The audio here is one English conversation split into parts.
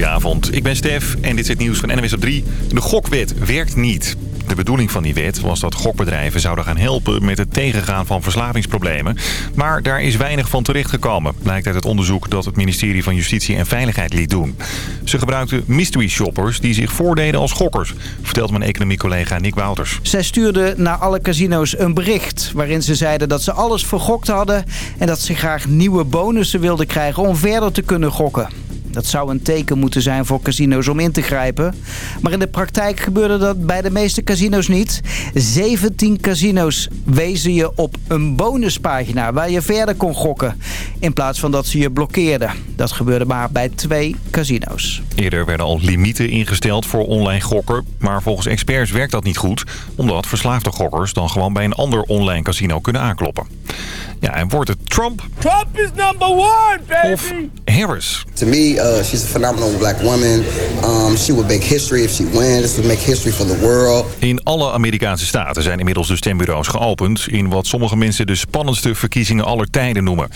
Goedenavond, ik ben Stef en dit is het nieuws van NWS op 3. De gokwet werkt niet. De bedoeling van die wet was dat gokbedrijven zouden gaan helpen met het tegengaan van verslavingsproblemen. Maar daar is weinig van terechtgekomen, blijkt uit het onderzoek dat het ministerie van Justitie en Veiligheid liet doen. Ze gebruikten mystery shoppers die zich voordeden als gokkers, vertelt mijn economiecollega Nick Wouters. Zij stuurden naar alle casino's een bericht waarin ze zeiden dat ze alles vergokt hadden en dat ze graag nieuwe bonussen wilden krijgen om verder te kunnen gokken. Dat zou een teken moeten zijn voor casino's om in te grijpen. Maar in de praktijk gebeurde dat bij de meeste casino's niet. 17 casino's wezen je op een bonuspagina waar je verder kon gokken. In plaats van dat ze je blokkeerden. Dat gebeurde maar bij twee casino's. Eerder werden al limieten ingesteld voor online gokken. Maar volgens experts werkt dat niet goed. Omdat verslaafde gokkers dan gewoon bij een ander online casino kunnen aankloppen. Ja, en wordt het Trump? Trump is number one, baby! Of Harris? To me, uh, she's a phenomenal black woman. Um, she would make history if she wins. This would make history for the world. In alle Amerikaanse staten zijn inmiddels de stembureaus geopend... in wat sommige mensen de spannendste verkiezingen aller tijden noemen.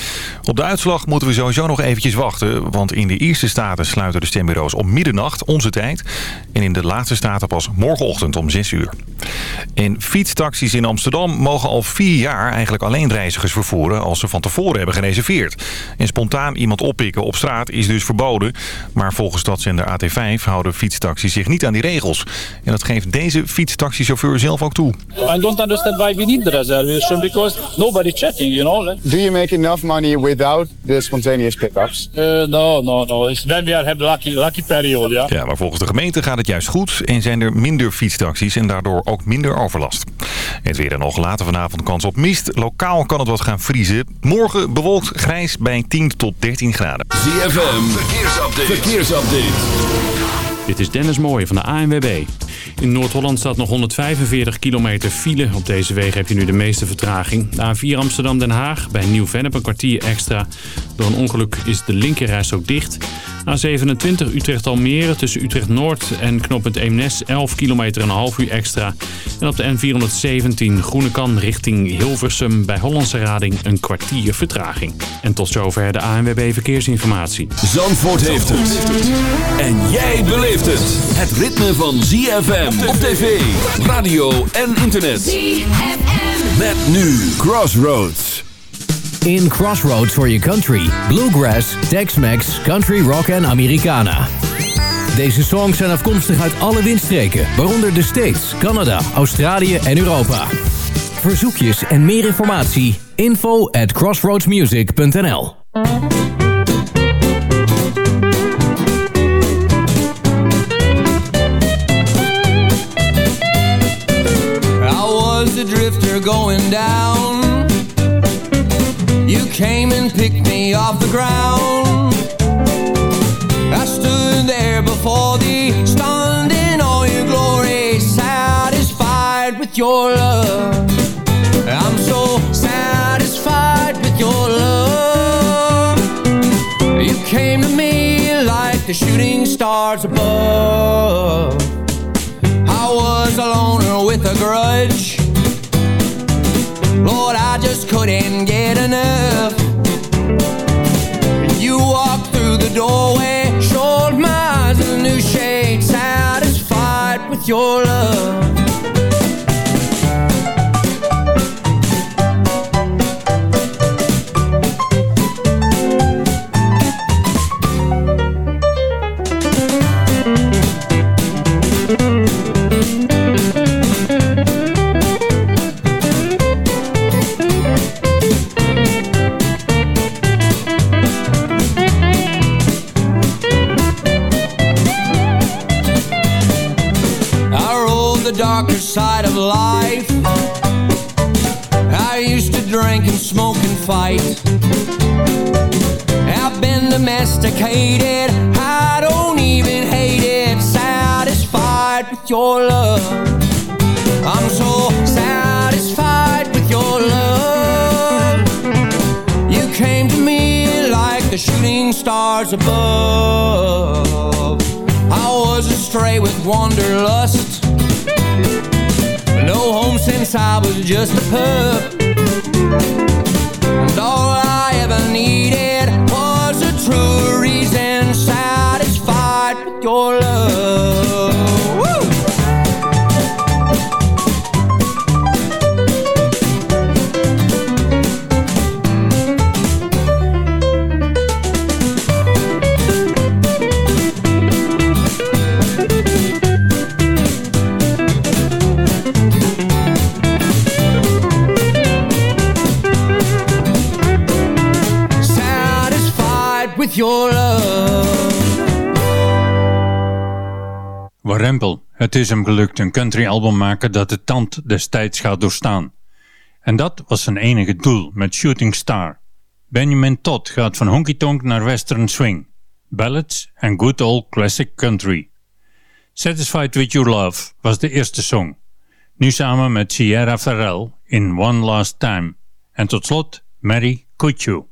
Op de uitslag moeten we sowieso nog eventjes wachten... want in de eerste staten sluiten de stembureaus om middernacht, onze tijd... en in de laatste staten pas morgenochtend om 6 uur. En fietstaxis in Amsterdam mogen al vier jaar eigenlijk alleen reizigers vervoeren... als ze van tevoren hebben gereserveerd. En spontaan iemand oppikken op straat is dus verboden. Maar volgens stadszender AT5 houden fietstaxis zich niet aan die regels. En dat geeft deze fietstaxichauffeur zelf ook toe. I don't understand why we need the reservation because nobody checking, you know. Do you make enough money without the spontaneous pickups? Uh, no, no, no. It's when we are have lucky, lucky period, ja. Ja, maar volgens de gemeente gaat het juist goed en zijn er minder fietstaxis en daardoor ook minder overlast. Het weer en nog later vanavond kans op mist. Lokaal kan het wat gaan vriezen. Morgen bewolkt grijs bij 10 tot 13 graden. ZFM, verkeersupdate. verkeersupdate. Dit is Dennis Mooij van de ANWB. In Noord-Holland staat nog 145 kilometer file. Op deze wegen heb je nu de meeste vertraging. De A4 Amsterdam-Den Haag bij Nieuw-Vennep een kwartier extra. Door een ongeluk is de linkerreis ook dicht. A27 Utrecht-Almere tussen Utrecht-Noord en knooppunt Eemnes 11 kilometer en een half uur extra. En op de N417 Groenekan richting Hilversum bij Hollandse Rading een kwartier vertraging. En tot zover de ANWB Verkeersinformatie. Zandvoort heeft het. En jij beleeft het. Het ritme van ZFM op tv, radio en internet. ZFM. Met nu Crossroads. In Crossroads for your country. Bluegrass, Tex-Mex, Country Rock en Americana. Deze songs zijn afkomstig uit alle windstreken, waaronder de States, Canada, Australië en Europa. Verzoekjes en meer informatie, info at crossroadsmusic.nl was a drifter going down You came and picked me off the ground. I stood there before thee Stunned in all your glory Satisfied with your love. I'm so satisfied with your love. You came to me like the shooting stars above. I was a loner with a grudge Lord, I just couldn't get enough. You walked through the doorway Showed my eyes a new shade Satisfied with your love het is hem gelukt een country album maken dat de tand destijds gaat doorstaan. En dat was zijn enige doel met Shooting Star. Benjamin Todd gaat van honky tonk naar western swing, ballads en good old classic country. Satisfied With Your Love was de eerste song. Nu samen met Sierra Farrell in One Last Time. En tot slot Mary Could You.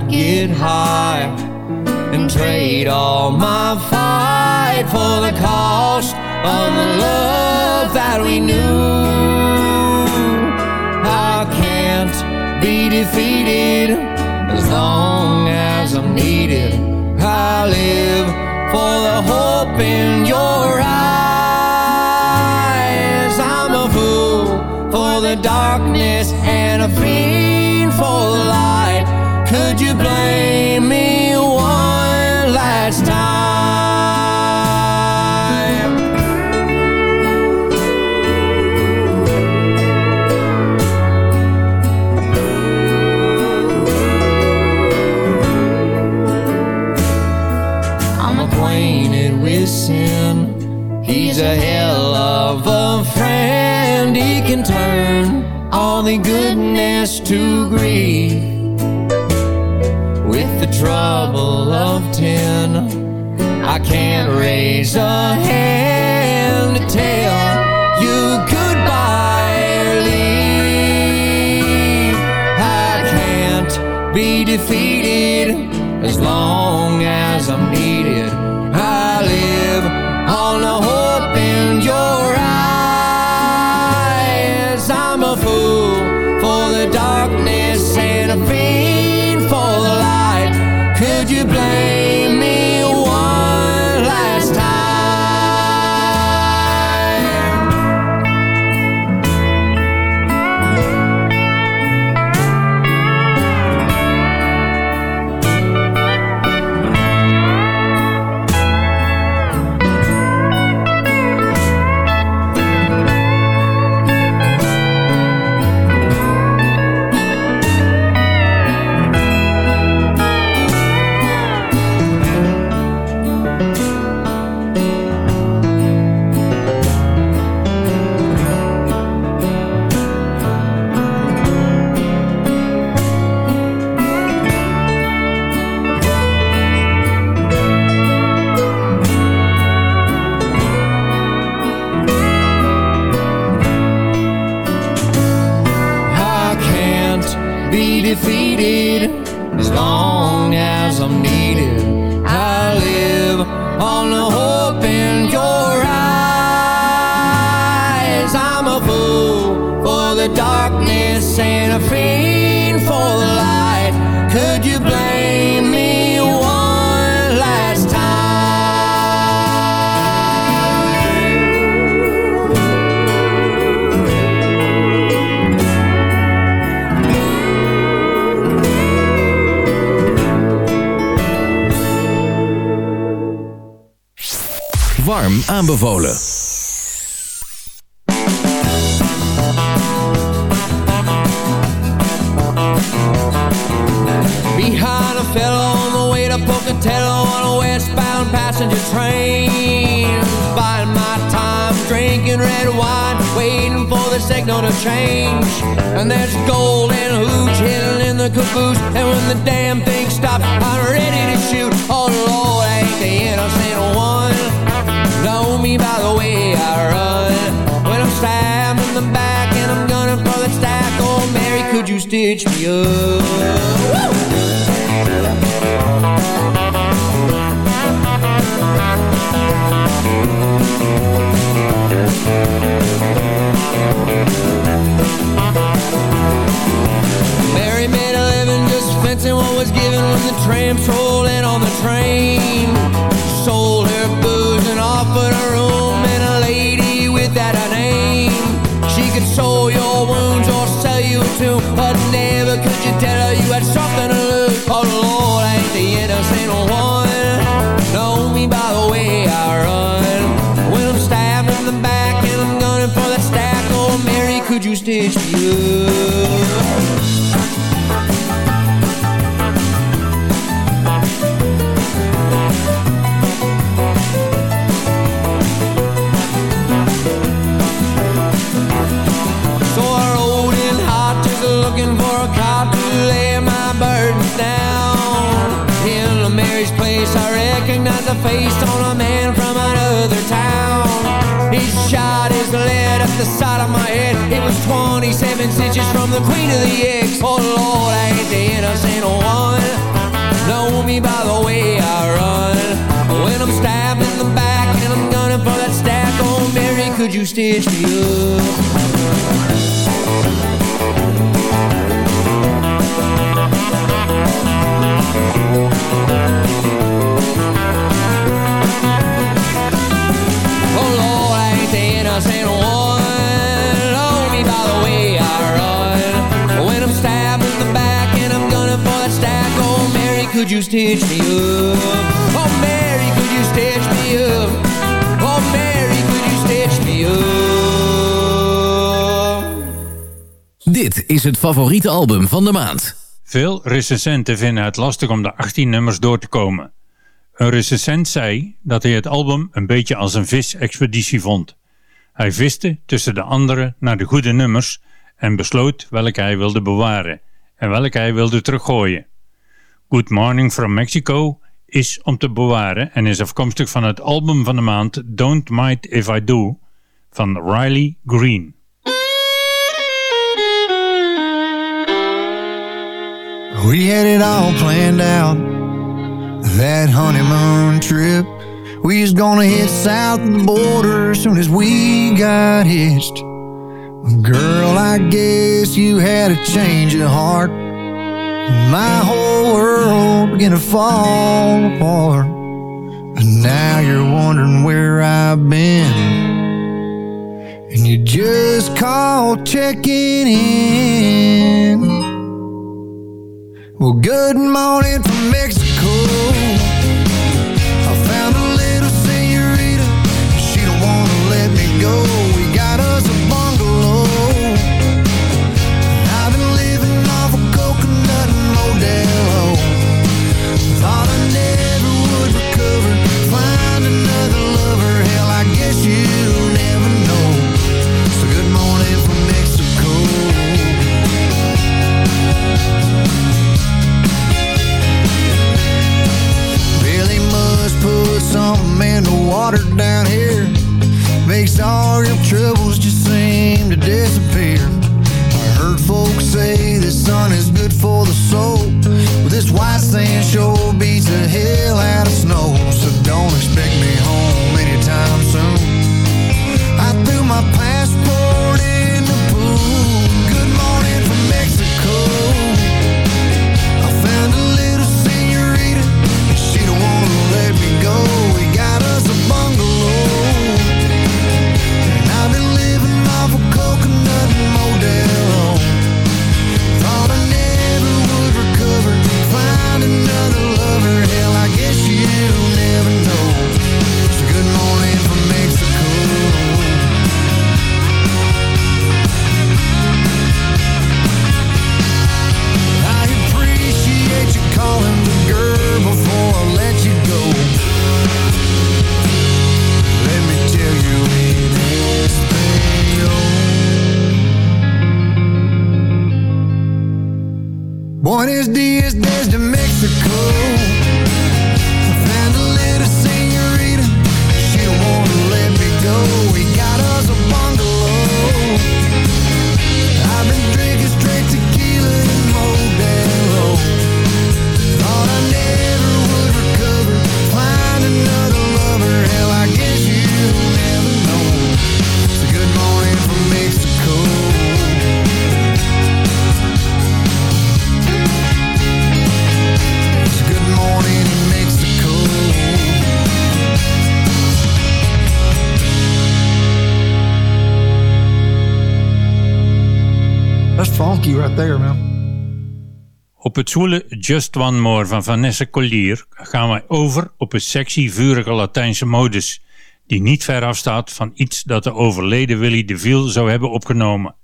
Could get high and trade all my fight for the cost of the love that we knew. I can't be defeated as long as I'm needed. I live for the hope in your eyes. To grief. With the trouble of ten, I can't raise a hand to tell you goodbye or. I can't be defeated Warm aanbevolen. Behind a fellow on the way to Pocatello on a westbound passenger train. Biding my time, drinking red wine, waiting for the signal to change. And there's gold and hooch hidden in the caboose. And when the damn thing stops, I'm ready to shoot. Oh Lord, ain't the innocent one. Know me by the way I run. When I'm stabbed in the back and I'm gunning for the stack. Oh Mary, could you stitch me up? Mary made a living just fencing what was given when the tramps rolled in on the train. Sold her booze sew your wounds or sell you tune But never could you tell her you had something to lose. Oh Lord, I ain't the innocent one. Know me by the way I run. When I'm stabbed in the back and I'm gunning for that stack Oh Mary, could you stitch me up? Mary's I recognize the face on a man from another town. He shot his lead up the side of my head. It was 27 stitches from the queen of the X. Oh Lord, I ain't the innocent one. Know me by the way I run. When I'm stabbed in the back and I'm gunning for that stack, oh Mary, could you stitch me up? Could you stitch me up? Oh Mary, could you stitch me up? Oh Mary, could you stitch me up? Dit is het favoriete album van de maand. Veel recensenten vinden het lastig om de 18 nummers door te komen. Een recensent zei dat hij het album een beetje als een visexpeditie vond. Hij viste tussen de anderen naar de goede nummers en besloot welke hij wilde bewaren en welke hij wilde teruggooien. Good Morning from Mexico is om te bewaren en is afkomstig van het album van de maand Don't Mind If I Do van Riley Green. We had it all planned out. That honeymoon trip. We was gonna hit south of the border as soon as we got hitched. Girl, I guess you had a change of heart. My whole world began to fall apart. And now you're wondering where I've been. And you just called checking in. Well, good morning from Mexico. Water down here. Makes all your troubles just seem to disappear. I heard folks say the sun is good for the soul. Well, this white sand sure beats the hell Op het zwoele Just One More van Vanessa Collier gaan wij over op een sexy, vurige Latijnse modus, die niet ver afstaat van iets dat de overleden Willy DeVille zou hebben opgenomen.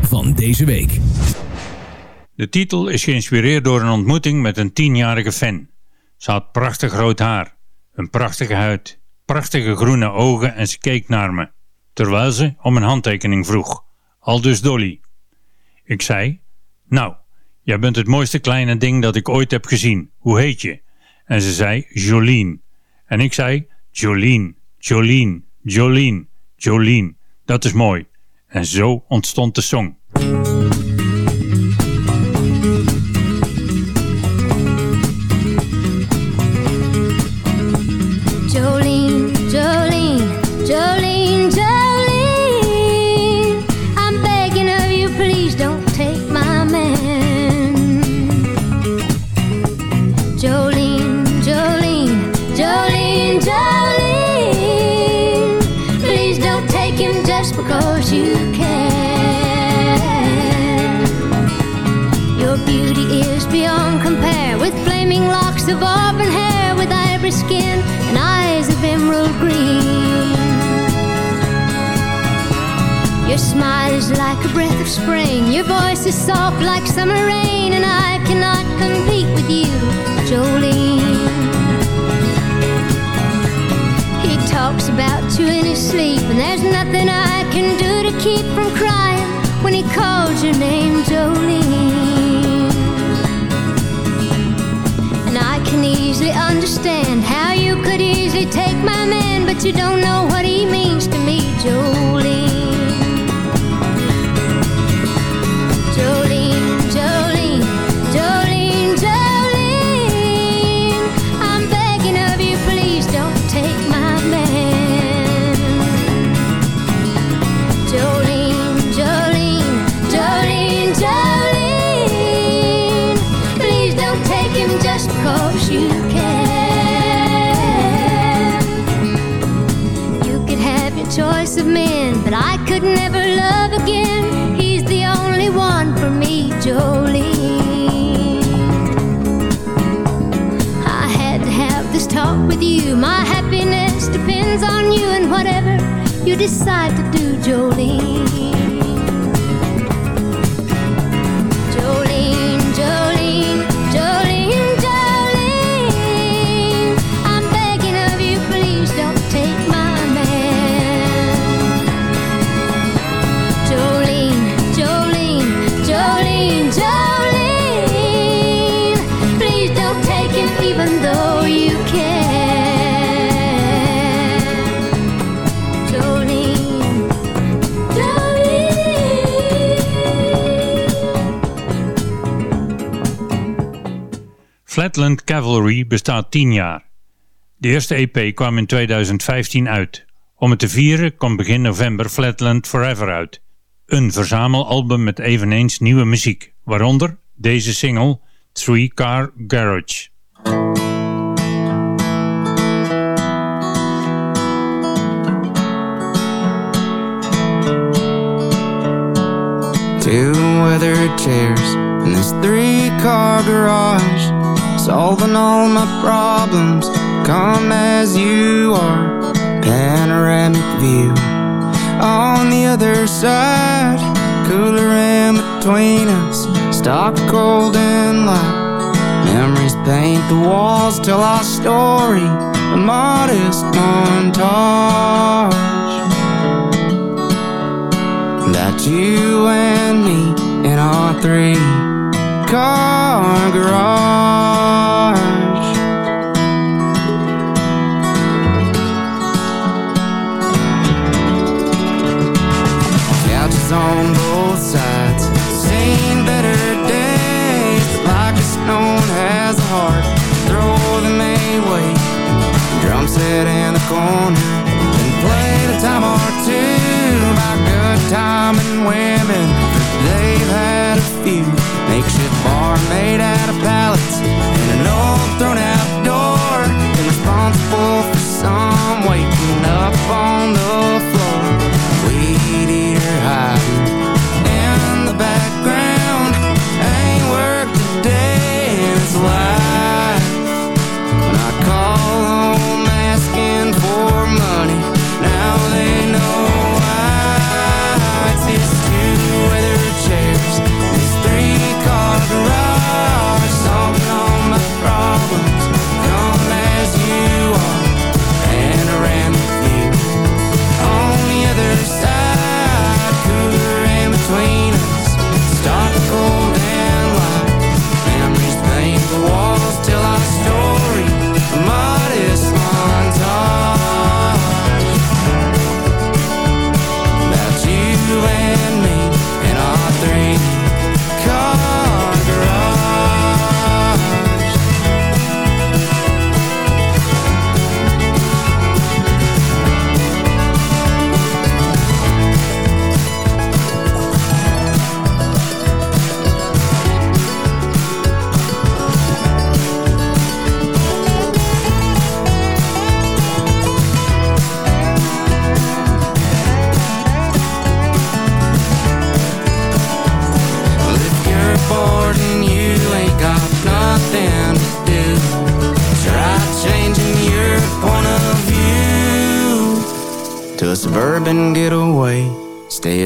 Van deze week. De titel is geïnspireerd door een ontmoeting met een tienjarige fan. Ze had prachtig rood haar, een prachtige huid, prachtige groene ogen en ze keek naar me, terwijl ze om een handtekening vroeg. Aldus Dolly. Ik zei, nou, jij bent het mooiste kleine ding dat ik ooit heb gezien. Hoe heet je? En ze zei, Jolien. En ik zei, Jolien, Jolien, Jolien, Jolien. Dat is mooi. En zo ontstond de song. Flatland Cavalry bestaat 10 jaar. De eerste EP kwam in 2015 uit. Om het te vieren komt begin november Flatland Forever uit. Een verzamelalbum met eveneens nieuwe muziek, waaronder deze single Three Car Garage. Two weathered chairs in this three-car garage Solving all my problems, come as you are. Panoramic view. On the other side. Cooler in between us, stock cold and light. Memories paint the walls, tell our story. A modest montage. That you and me in our three car garage. Them away. Drum set in the corner, and played a time or two about good time and women. They've had a few makeshift bar made out of pallets and an old thrown out door. Been responsible for some waking up on the floor. Weed eater hiding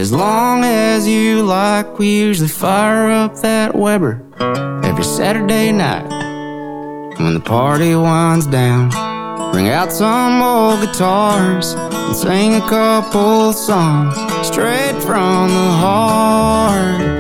as long as you like. We usually fire up that Weber every Saturday night. When the party winds down, bring out some old guitars and sing a couple songs straight from the heart.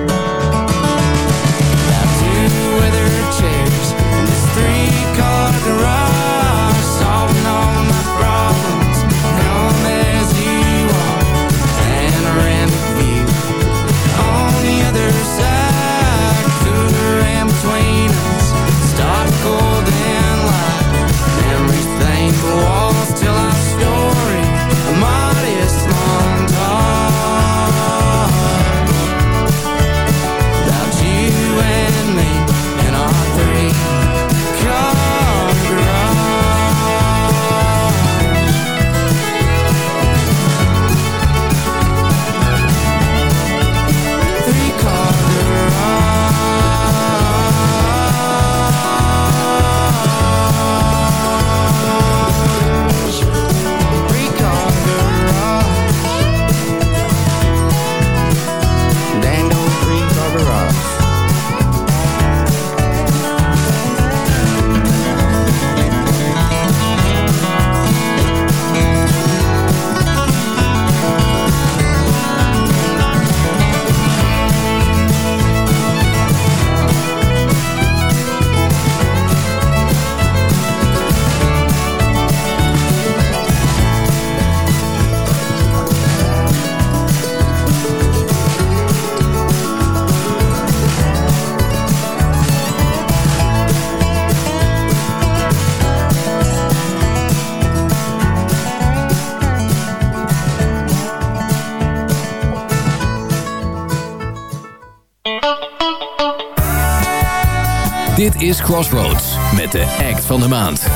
Dit is Crossroads met de act van de maand.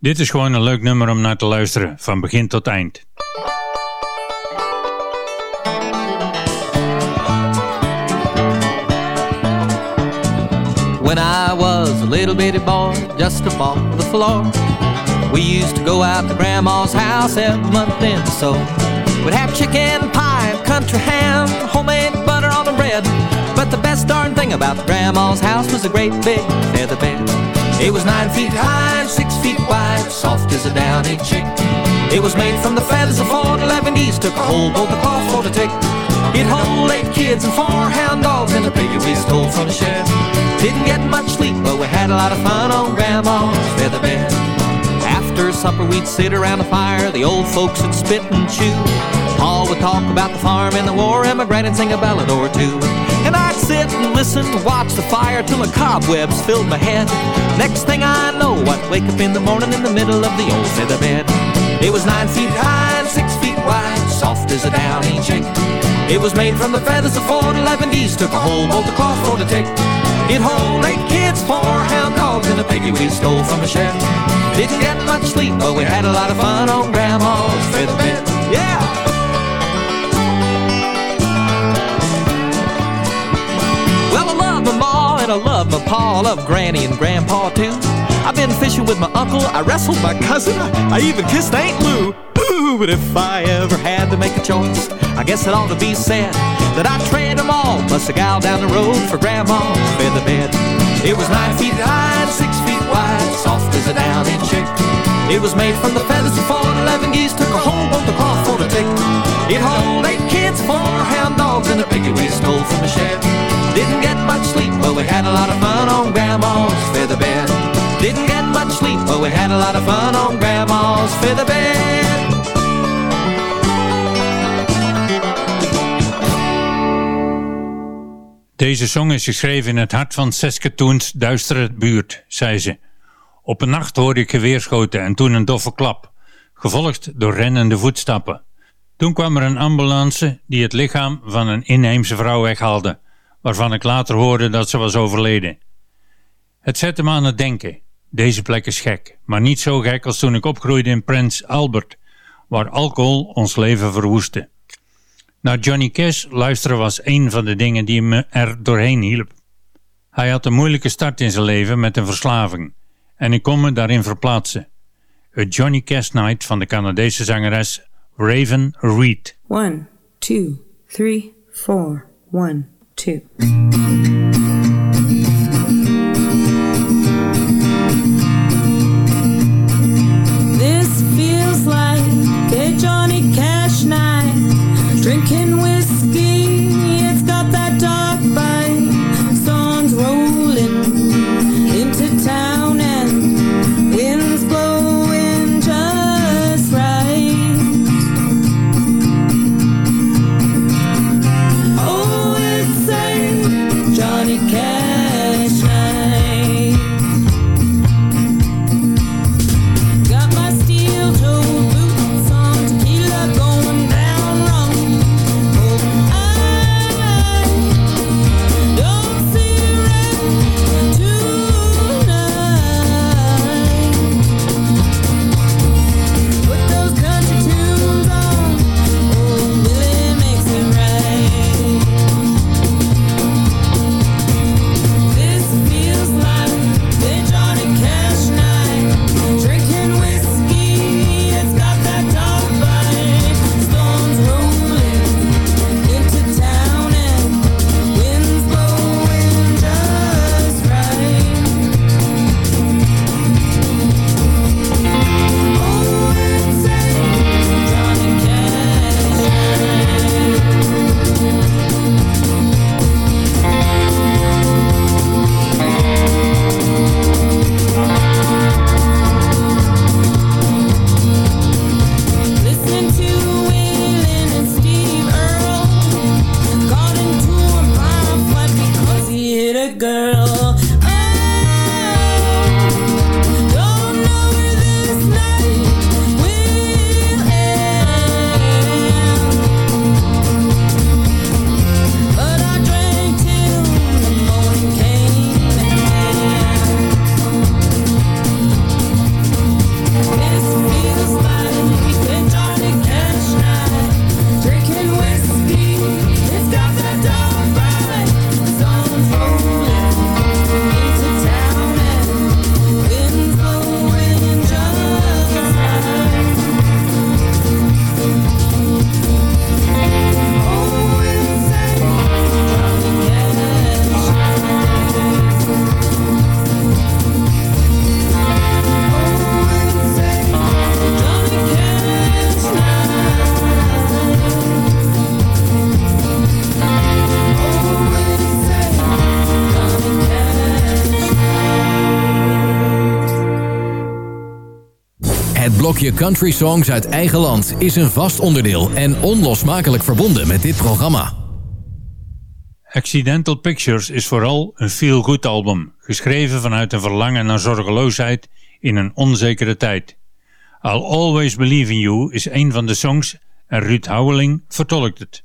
Dit is gewoon een leuk nummer om naar te luisteren, van begin tot eind. When I was a little bitty boy, just above the floor, we used to go out to Grandma's house every month in so. We'd have chicken pie and country ham, homemade butter on the bread. But the best darn thing about Grandma's house was a great big feather bed. It was nine feet high six feet wide, soft as a downy chick. It was made from the feathers of four eleven geese, took a whole boat of cloth for to tick. It hold eight kids and four hound dogs and a piggy we stole from the shed. Didn't get much sleep, but we had a lot of fun on Grandma's feather bed. After supper, we'd sit around the fire, the old folks would spit and chew. Pa would talk about the farm and the war, and my granny'd sing a ballad or two. And I'd sit and listen to watch the fire till the cobwebs filled my head. Next thing I know, I'd wake up in the morning in the middle of the old feather bed. It was nine feet high and six feet wide, soft as a downy chick. It was made from the feathers of four eleven geese, took a whole bolt of cloth for the tick. It hold eight kids, four hound dogs, and a piggy we stole from the shed. Didn't get much sleep, but we had a lot of fun on Grandma's feather bed. Yeah! I love my pa, I love Granny and Grandpa too. I've been fishing with my uncle, I wrestled my cousin, I, I even kissed Aunt Lou. Ooh, but if I ever had to make a choice, I guess it ought to be said that I'd trade them all, plus a gal down the road for Grandma's feather bed. It was nine feet high and six feet wide, soft as a downy chick. It was made from the feathers of four eleven geese, took a whole boat of cloth for the tick. It hold eight kids, four hound dogs, and a we stole from the shed. Didn't get much sleep, but we had a lot of fun on Grandma's feather bed. Didn't get much sleep, but we had a lot of fun on Grandma's feather bed. Deze song is geschreven in het hart van Saskatoons duistere buurt, zei ze. Op een nacht hoorde ik geweerschoten en toen een doffe klap, gevolgd door rennende voetstappen. Toen kwam er een ambulance die het lichaam van een inheemse vrouw weghaalde, waarvan ik later hoorde dat ze was overleden. Het zette me aan het denken. Deze plek is gek, maar niet zo gek als toen ik opgroeide in Prince Albert, waar alcohol ons leven verwoestte. Naar Johnny Cash luisteren was een van de dingen die me er doorheen hielp. Hij had een moeilijke start in zijn leven met een verslaving en ik kon me daarin verplaatsen. A Johnny Cash Night van de Canadese zangeres Raven Reed. One, two, three, four. One, two. Blokje country songs uit eigen land is een vast onderdeel en onlosmakelijk verbonden met dit programma. Accidental Pictures is vooral een feel-good album, geschreven vanuit een verlangen naar zorgeloosheid in een onzekere tijd. I'll Always Believe in You is een van de songs en Ruud Houweling vertolkt het.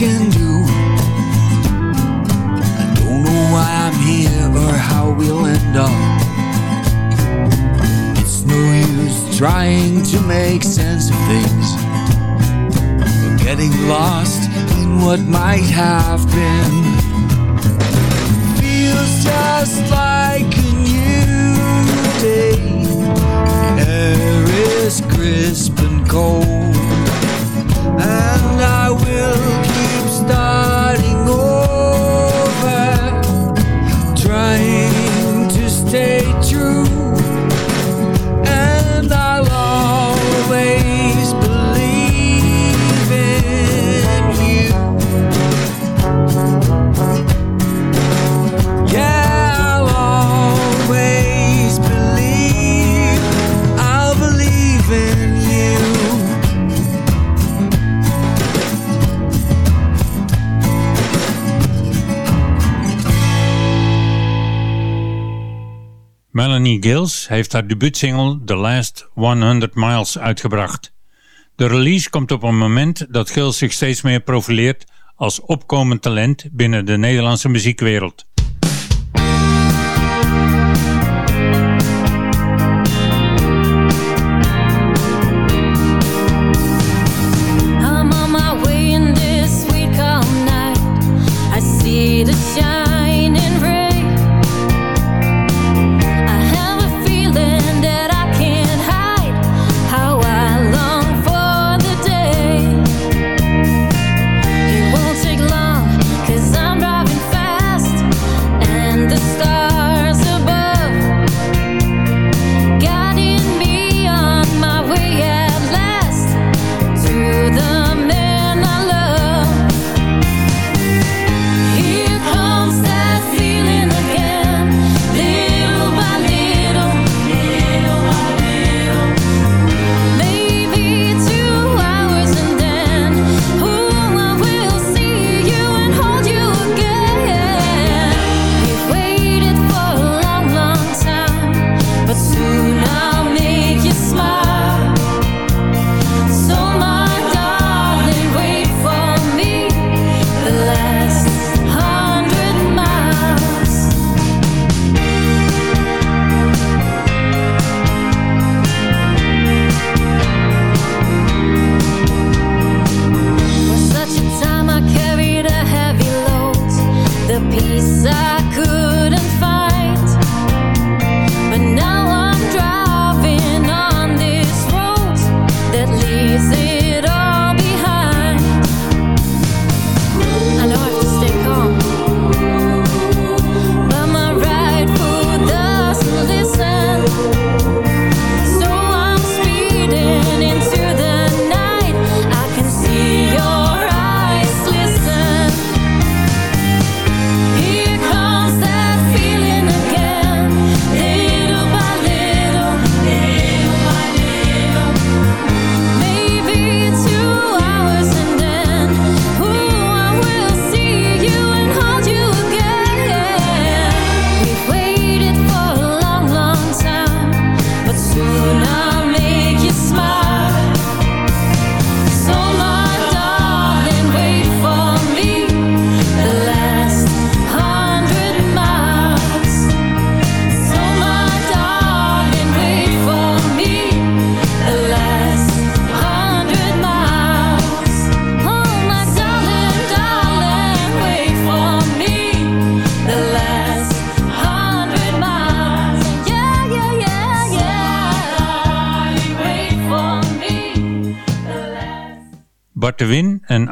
can do. I don't know why I'm here or how we'll end up. It's no use trying to make sense of things. We're getting lost in what might have been. Feels just like a new day. The air is crisp and cold and I will Gills heeft haar debuutsingle The Last 100 Miles uitgebracht. De release komt op een moment dat Gills zich steeds meer profileert als opkomend talent binnen de Nederlandse muziekwereld.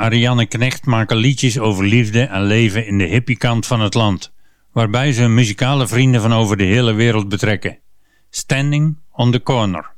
Ariane Knecht maken liedjes over liefde en leven in de hippiekant van het land, waarbij ze hun muzikale vrienden van over de hele wereld betrekken. Standing on the Corner.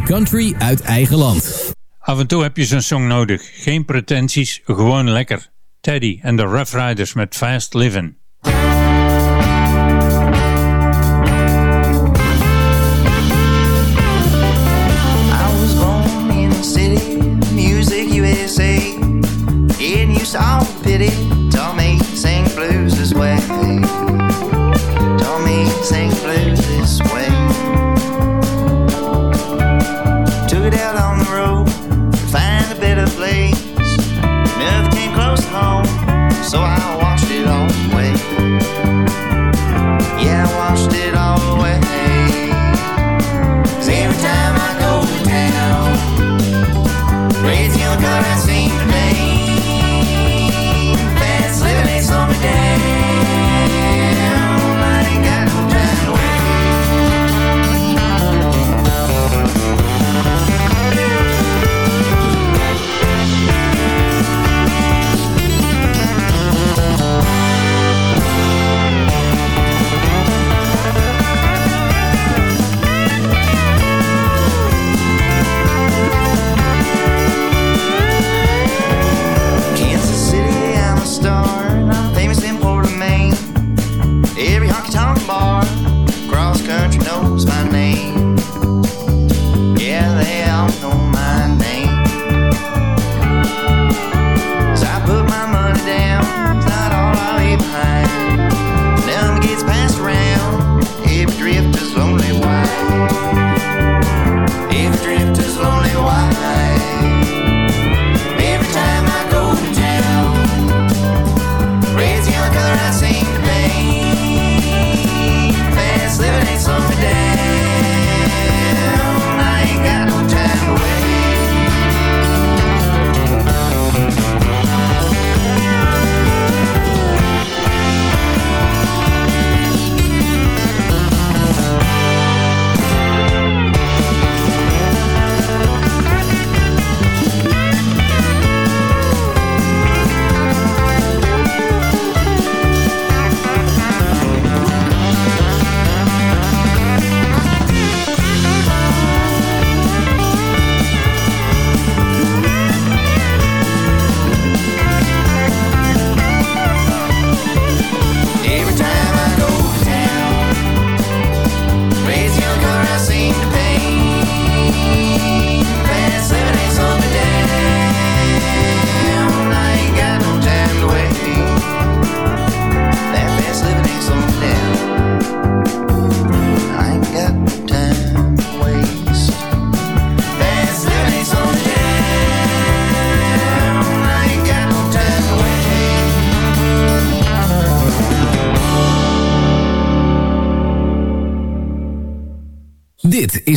country uit eigen land. Af en toe heb je zo'n song nodig. Geen pretenties, gewoon lekker. Teddy en de Rough Riders met Fast living in city music Livin'. all pity. Tommy sing blues this way. Tommy sing blues this way.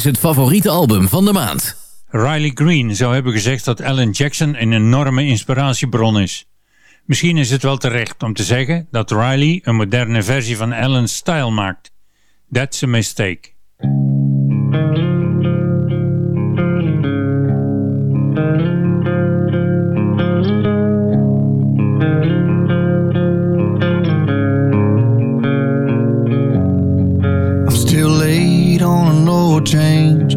Het favoriete album van de maand. Riley Green zou hebben gezegd dat Alan Jackson een enorme inspiratiebron is. Misschien is het wel terecht om te zeggen dat Riley een moderne versie van Alan's style maakt. That's a mistake. Oil change,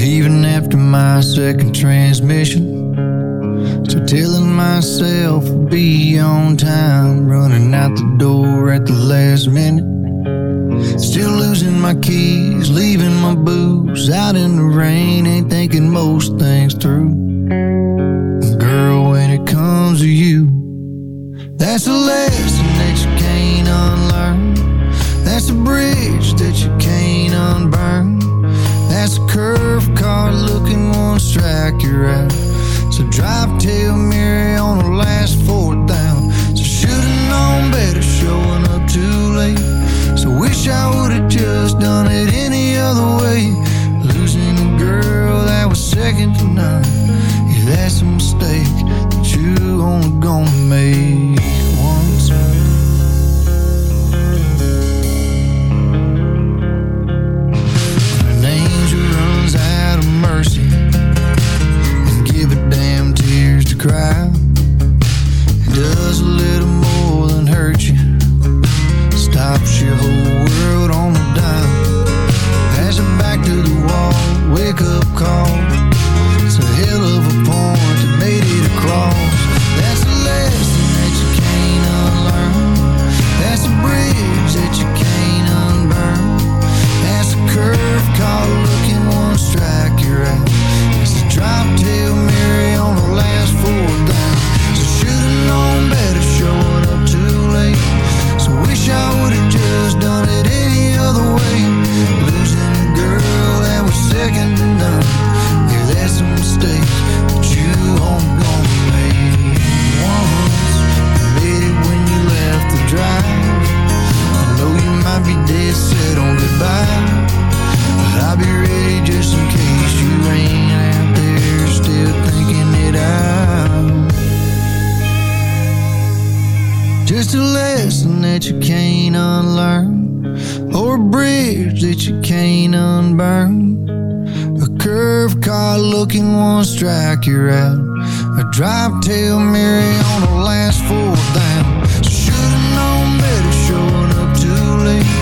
even after my second transmission. So telling myself I'll be on time, running out the door at the last minute. Still losing my keys, leaving my booze out in the rain, ain't thinking most things through. Girl, when it comes to you, that's a lesson drive that you. A curve car looking one strike you're out. A drive tail Mary on the last four down. Should've known better showing up too late.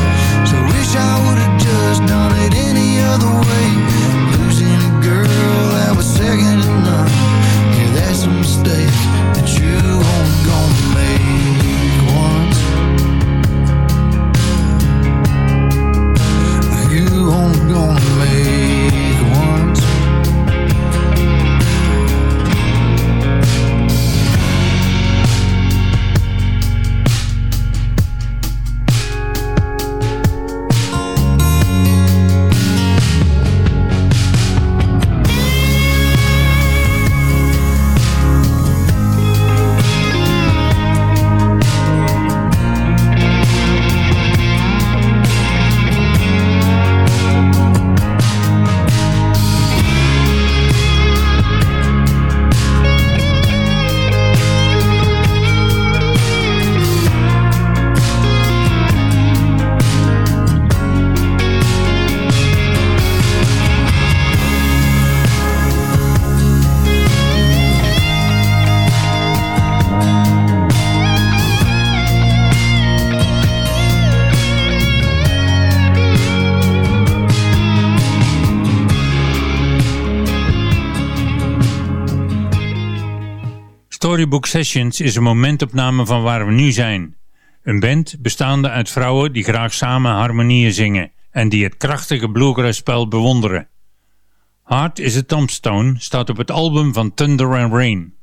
So wish I would've just done it any other way. Storybook Sessions is een momentopname van waar we nu zijn. Een band bestaande uit vrouwen die graag samen harmonieën zingen en die het krachtige bluegrass-spel bewonderen. Heart is a Tombstone staat op het album van Thunder and Rain.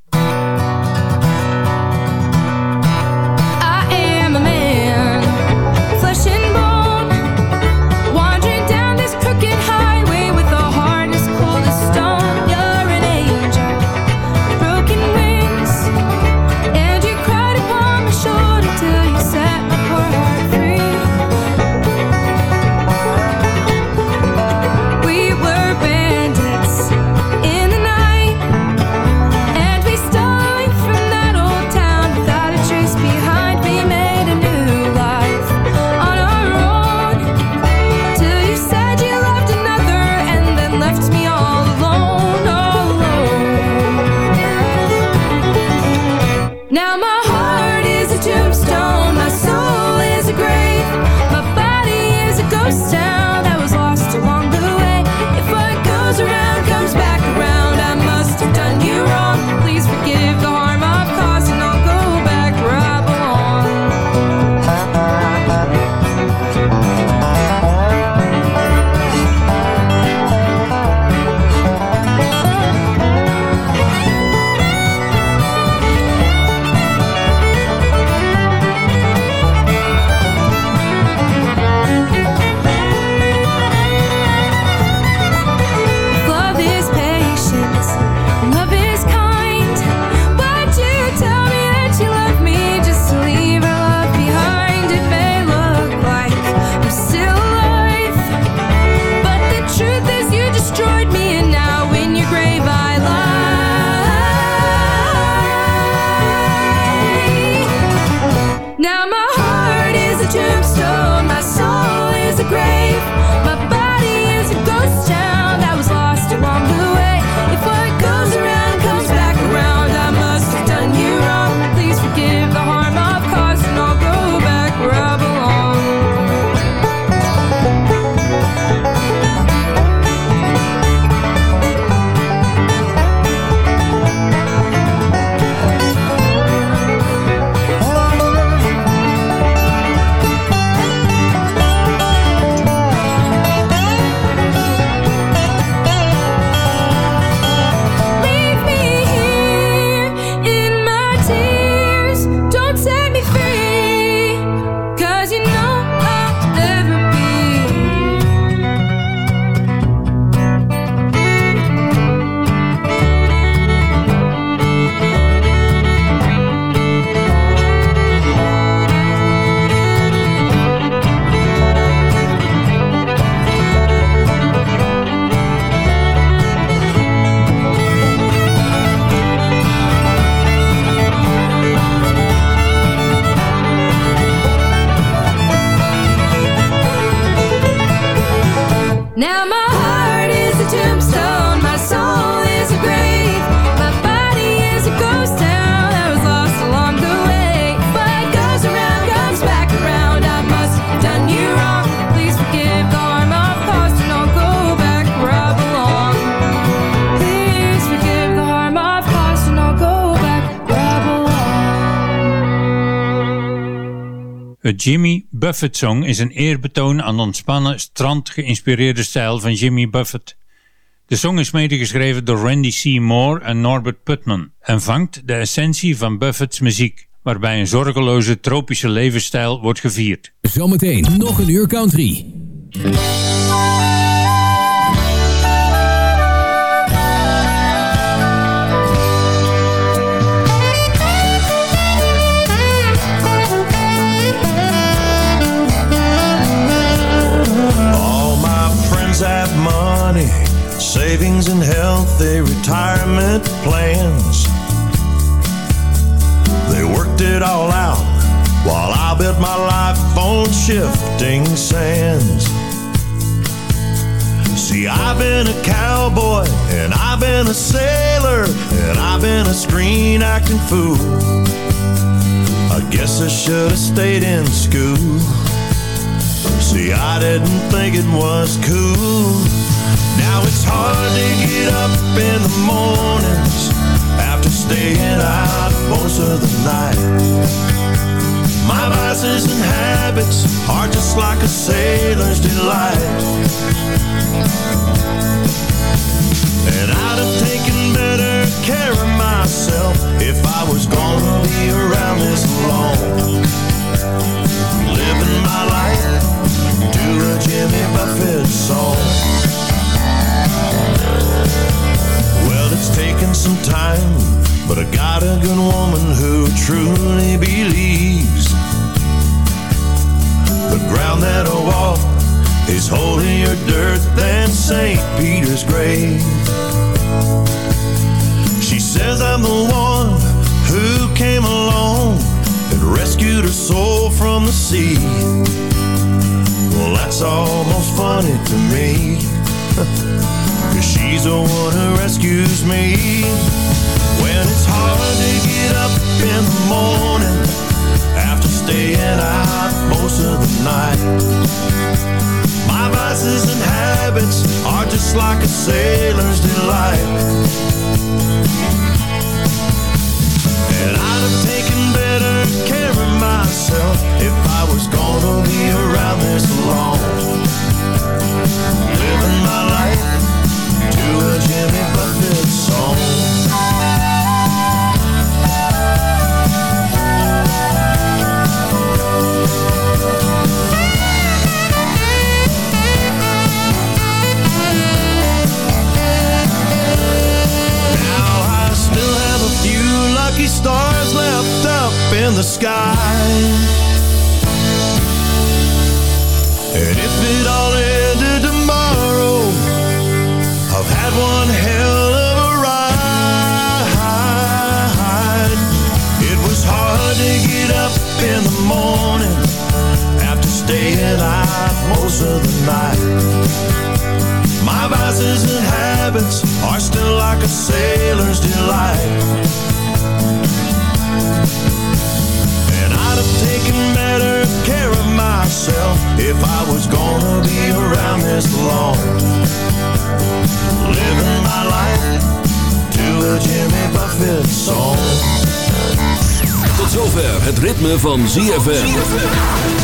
Buffett Song is een eerbetoon aan de ontspannen, strand-geïnspireerde stijl van Jimmy Buffett. De song is medegeschreven door Randy C. Moore en Norbert Putman en vangt de essentie van Buffett's muziek, waarbij een zorgeloze tropische levensstijl wordt gevierd. Zometeen nog een uur country. Savings and healthy retirement plans. They worked it all out while I built my life on shifting sands. See, I've been a cowboy and I've been a sailor and I've been a screen acting fool. I guess I should have stayed in school. See, I didn't think it was cool. Now it's hard to get up in the mornings after staying out most of the night. My vices and habits are just like a sailor's delight. And I'd have taken better care of myself if I was gonna be around this long. Living my life to a Jimmy Buffett song. Well, it's taken some time, but I got a good woman who truly believes the ground that I walk is holier dirt than St. Peter's grave. She says I'm the one who came along and rescued her soul from the sea. Well, that's almost funny to me. Cause she's the one who rescues me. When it's hard to get up in the morning after staying out most of the night. My vices and habits are just like a sailor's delight. And I'd have taken better care of myself if I was gonna be around this long. Living my life to a Jimmy Buffett song. Now I still have a few lucky stars left up in the sky. And if it all ended tomorrow, I've had one hell of a ride. It was hard to get up in the morning after staying out most of the night. My vices and habits are still like a sailor's delight. Taken better care of myself if I was gonna be around this long. Living my life to a Jimmy Buffett song. Tot zover het ritme van ZFM.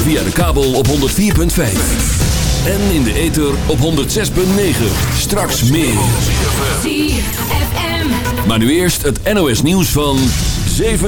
Via de kabel op 104.5. En in de ether op 106.9. Straks meer. Maar nu eerst het NOS nieuws van 7 uur.